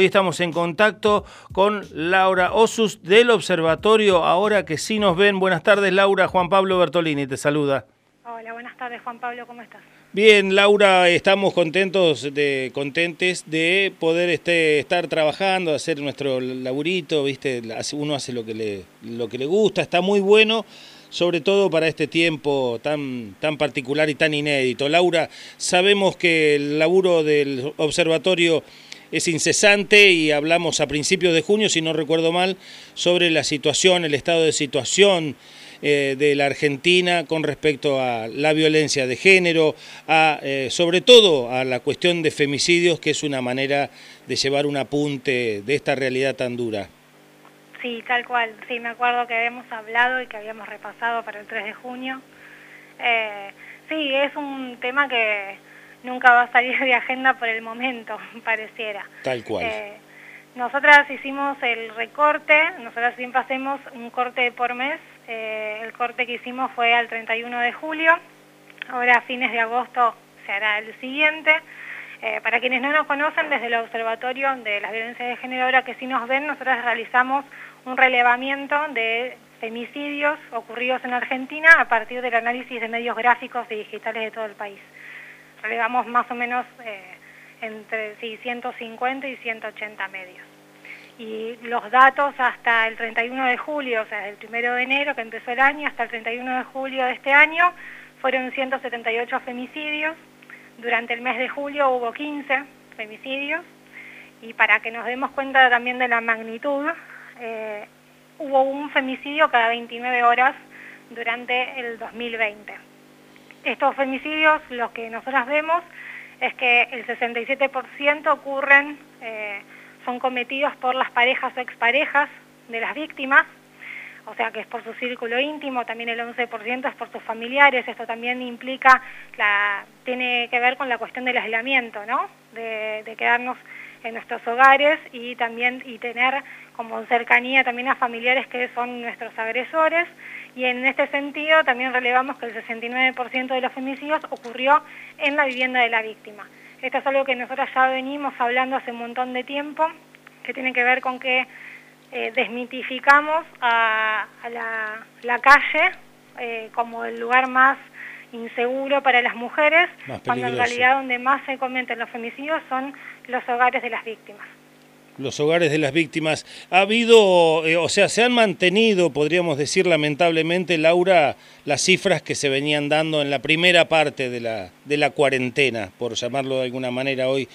Hoy estamos en contacto con Laura Osus del Observatorio, ahora que sí nos ven. Buenas tardes, Laura. Juan Pablo Bertolini te saluda. Hola, buenas tardes, Juan Pablo, ¿cómo estás? Bien, Laura, estamos contentos de contentes de poder este, estar trabajando, hacer nuestro laburito, ¿viste? Uno hace lo que le lo que le gusta, está muy bueno sobre todo para este tiempo tan, tan particular y tan inédito. Laura, sabemos que el laburo del observatorio es incesante y hablamos a principios de junio, si no recuerdo mal, sobre la situación, el estado de situación eh, de la Argentina con respecto a la violencia de género, a, eh, sobre todo a la cuestión de femicidios, que es una manera de llevar un apunte de esta realidad tan dura. Sí, tal cual. Sí, me acuerdo que habíamos hablado y que habíamos repasado para el 3 de junio. Eh, sí, es un tema que nunca va a salir de agenda por el momento, pareciera. Tal cual. Eh, nosotras hicimos el recorte, nosotras siempre hacemos un corte por mes, eh, el corte que hicimos fue al 31 de julio, ahora a fines de agosto se hará el siguiente. Eh, para quienes no nos conocen, desde el Observatorio de las Violencias de Género, ahora que sí nos ven, nosotros realizamos un relevamiento de femicidios ocurridos en Argentina a partir del análisis de medios gráficos y digitales de todo el país relevamos más o menos eh, entre 150 y 180 medios. Y los datos hasta el 31 de julio, o sea, desde el 1 de enero que empezó el año hasta el 31 de julio de este año, fueron 178 femicidios. Durante el mes de julio hubo 15 femicidios. Y para que nos demos cuenta también de la magnitud, eh, hubo un femicidio cada 29 horas durante el 2020. Estos femicidios, lo que nosotros vemos es que el 67% ocurren, eh, son cometidos por las parejas o exparejas de las víctimas, o sea que es por su círculo íntimo, también el 11% es por sus familiares, esto también implica, la, tiene que ver con la cuestión del aislamiento, ¿no? De, de quedarnos en nuestros hogares y también y tener como cercanía también a familiares que son nuestros agresores y en este sentido también relevamos que el 69% de los femicidios ocurrió en la vivienda de la víctima. Esto es algo que nosotros ya venimos hablando hace un montón de tiempo, que tiene que ver con que eh, desmitificamos a, la, calle eh, como el lugar más inseguro para las mujeres, cuando en realidad donde más se cometen los femicidios son los hogares de las víctimas los hogares de las víctimas. Ha habido, eh, o sea, se han mantenido, podríamos decir lamentablemente, Laura, las cifras que se venían dando en la primera parte de la, de la cuarentena, por llamarlo de alguna manera hoy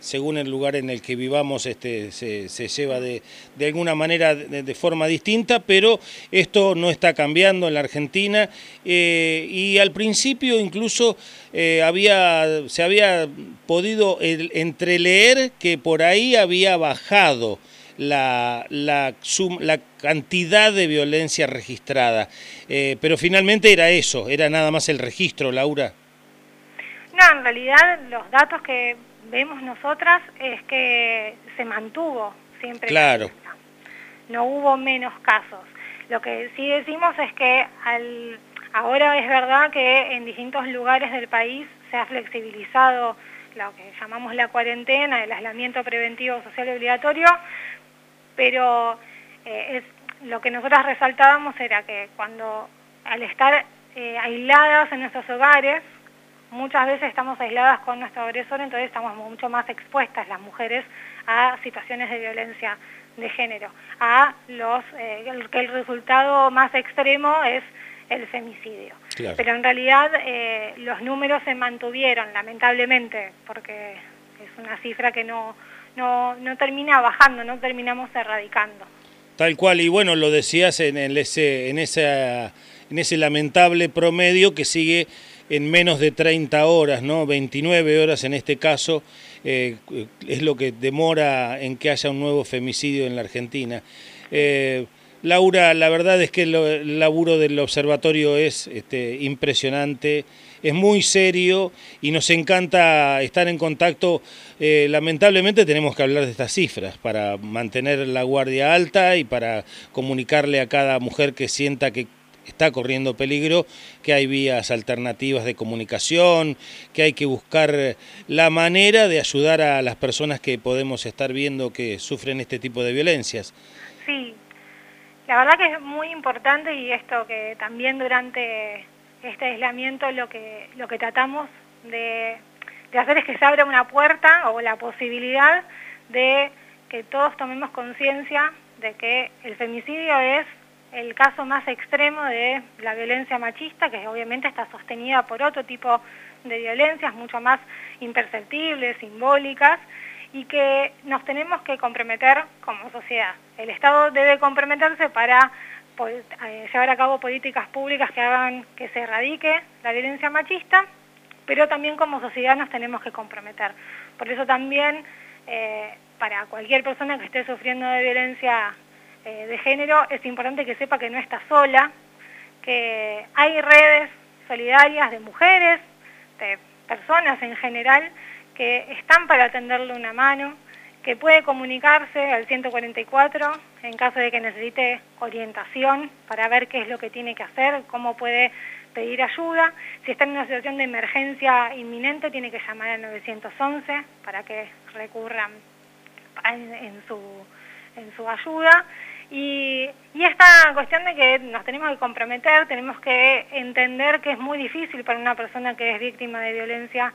según el lugar en el que vivamos, este, se, lleva de, alguna manera de, forma distinta, pero esto no está cambiando en la Argentina eh, y al principio incluso eh, había, se había podido entreleer que por ahí había bajado la, la, la cantidad de violencia registrada, eh, pero finalmente era eso, era nada más el registro, Laura. En realidad los datos que vemos nosotras es que se mantuvo siempre. Claro. No hubo menos casos. Lo que sí decimos es que al, ahora es verdad que en distintos lugares del país se ha flexibilizado lo que llamamos la cuarentena, el aislamiento preventivo social obligatorio, pero eh, es, lo que nosotras resaltábamos era que cuando al estar eh, aisladas en nuestros hogares, muchas veces estamos aisladas con nuestro agresor, entonces estamos mucho más expuestas las mujeres a situaciones de violencia de género, a los eh, que el resultado más extremo es el femicidio. Pero en realidad eh, los números se mantuvieron, lamentablemente, porque es una cifra que no, no, no termina bajando, no terminamos erradicando. Tal cual, y bueno, lo decías en, ese, en, esa, en ese lamentable promedio que sigue en menos de 30 horas, ¿no? 29 horas en este caso, eh, es lo que demora en que haya un nuevo femicidio en la Argentina. Eh, Laura, la verdad es que el laburo del observatorio es este, impresionante, es muy serio y nos encanta estar en contacto. Eh, lamentablemente tenemos que hablar de estas cifras para mantener la guardia alta y para comunicarle a cada mujer que sienta que está corriendo peligro, que hay vías alternativas de comunicación, que hay que buscar la manera de ayudar a las personas que podemos estar viendo que sufren este tipo de violencias. Sí, la verdad que es muy importante y esto que también durante este aislamiento lo que, lo que tratamos de, de hacer es que se abra una puerta o la posibilidad de que todos tomemos conciencia de que el femicidio es el caso más extremo de la violencia machista, que obviamente está sostenida por otro tipo de violencias mucho más imperceptibles, simbólicas, y que nos tenemos que comprometer como sociedad. El Estado debe comprometerse para eh, llevar a cabo políticas públicas que hagan que se erradique la violencia machista, pero también como sociedad nos tenemos que comprometer. Por eso también eh, para cualquier persona que esté sufriendo de violencia eh, de género es importante que sepa que no está sola, que hay redes solidarias de mujeres, de personas en general, que están para atenderle una mano, que puede comunicarse al 144 en caso de que necesite orientación para ver qué es lo que tiene que hacer, cómo puede pedir ayuda. Si está en una situación de emergencia inminente, tiene que llamar al 911 para que recurran en, su, en su ayuda. Y, y, esta cuestión de que nos tenemos que comprometer, tenemos que entender que es muy difícil para una persona que es víctima de violencia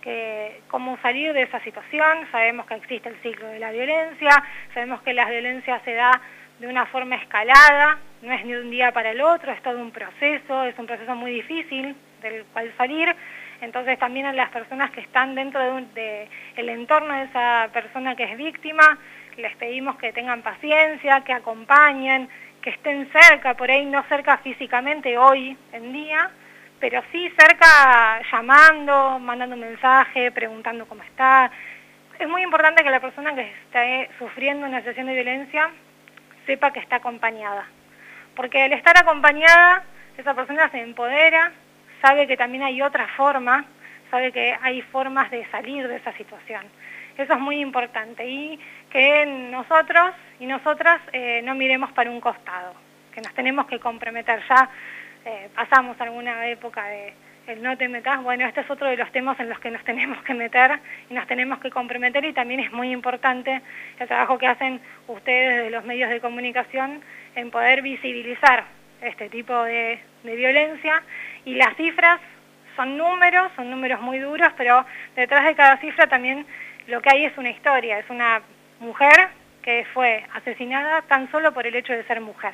que cómo salir de esa situación, sabemos que existe el ciclo de la violencia, sabemos que la violencia se da de una forma escalada, no es ni de un día para el otro, es todo un proceso, es un proceso muy difícil del cual salir, entonces también a las personas que están dentro del de el entorno de esa persona que es víctima, les pedimos que tengan paciencia, que acompañen, que estén cerca, por ahí no cerca físicamente hoy en día, pero sí cerca llamando, mandando un mensaje, preguntando cómo está. Es muy importante que la persona que esté sufriendo una sesión de violencia sepa que está acompañada, porque al estar acompañada, esa persona se empodera, sabe que también hay otra forma, sabe que hay formas de salir de esa situación. Eso es muy importante. Y que nosotros y nosotras eh, no miremos para un costado, que nos tenemos que comprometer. Ya eh, pasamos alguna época de el no te metas, bueno, este es otro de los temas en los que nos tenemos que meter y nos tenemos que comprometer. Y también es muy importante el trabajo que hacen ustedes de los medios de comunicación en poder visibilizar este tipo de, de violencia. Y las cifras son números, son números muy duros, pero detrás de cada cifra también lo que hay es una historia, es una mujer que fue asesinada tan solo por el hecho de ser mujer.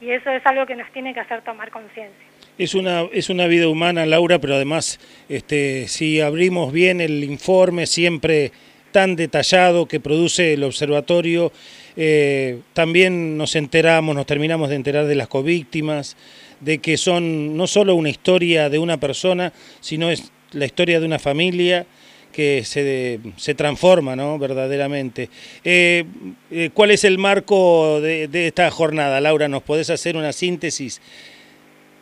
Y eso es algo que nos tiene que hacer tomar conciencia. Es una, es una vida humana, Laura, pero además, este, si abrimos bien el informe siempre tan detallado que produce el observatorio, eh, también nos enteramos, nos terminamos de enterar de las covíctimas, de que son no solo una historia de una persona, sino es la historia de una familia que se, se transforma ¿no? verdaderamente. Eh, eh, ¿Cuál es el marco de, esta jornada, Laura? ¿Nos podés hacer una síntesis?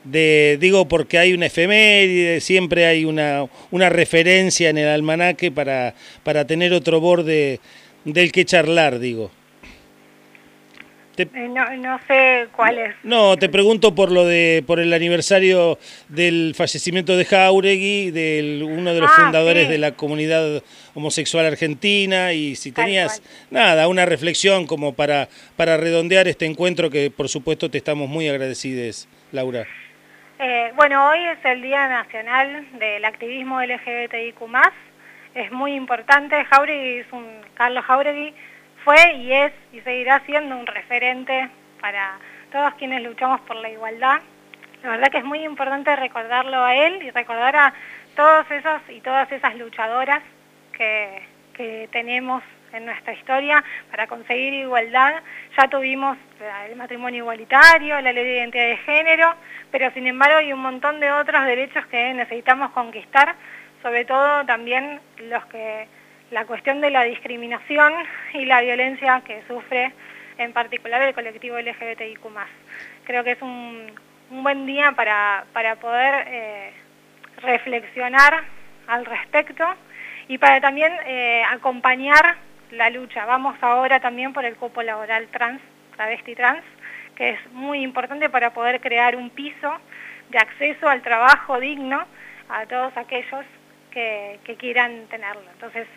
De, digo porque hay una efeméride, siempre hay una, una referencia en el almanaque para, para tener otro borde del que charlar, digo. Eh, no, sé cuál es. No, te pregunto por lo de por el aniversario del fallecimiento de Jauregui, de uno de los ah, fundadores de la comunidad homosexual argentina, y si tenías nada, una reflexión como para, para redondear este encuentro que por supuesto te estamos muy agradecidos, Laura. Eh, bueno, hoy es el Día Nacional del Activismo LGBTIQ+. Es muy importante. Jauregui es un, Carlos Jauregui fue y es y seguirá siendo un referente para todos quienes luchamos por la igualdad. La verdad que es muy importante recordarlo a él y recordar a todos esos y todas esas luchadoras que, que tenemos en nuestra historia para conseguir igualdad. Ya tuvimos el matrimonio igualitario, la ley de identidad de género, pero sin embargo hay un montón de otros derechos que necesitamos conquistar, sobre todo también los que la cuestión de la discriminación y la violencia que sufre en particular el colectivo LGBTIQ+. Creo que es un, buen día para, para poder eh, reflexionar al respecto y para también eh, acompañar la lucha. Vamos ahora también por el cupo laboral trans, travesti trans, que es muy importante para poder crear un piso de acceso al trabajo digno a todos aquellos que, que quieran tenerlo. Entonces,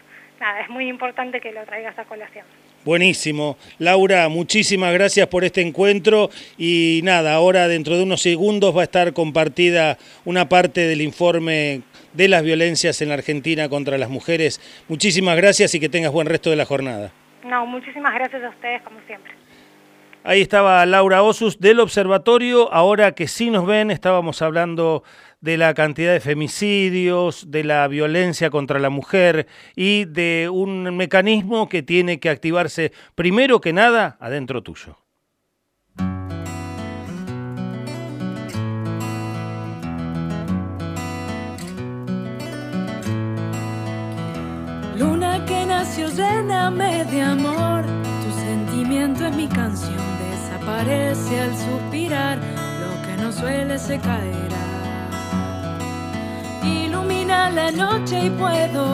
nada, es muy importante que lo traigas a colación. Buenísimo. Laura, muchísimas gracias por este encuentro y nada, ahora dentro de unos segundos va a estar compartida una parte del informe de las violencias en la Argentina contra las mujeres. Muchísimas gracias y que tengas buen resto de la jornada. No, muchísimas gracias a ustedes como siempre. Ahí estaba Laura Osus del observatorio. Ahora que sí nos ven, estábamos hablando de la cantidad de femicidios, de la violencia contra la mujer y de un mecanismo que tiene que activarse primero que nada adentro tuyo. Luna que nació, lléname de amor. Tu sentimiento es mi canción, desaparece al suspirar. Lo que no suele se caerá. Ilumina la noche y puedo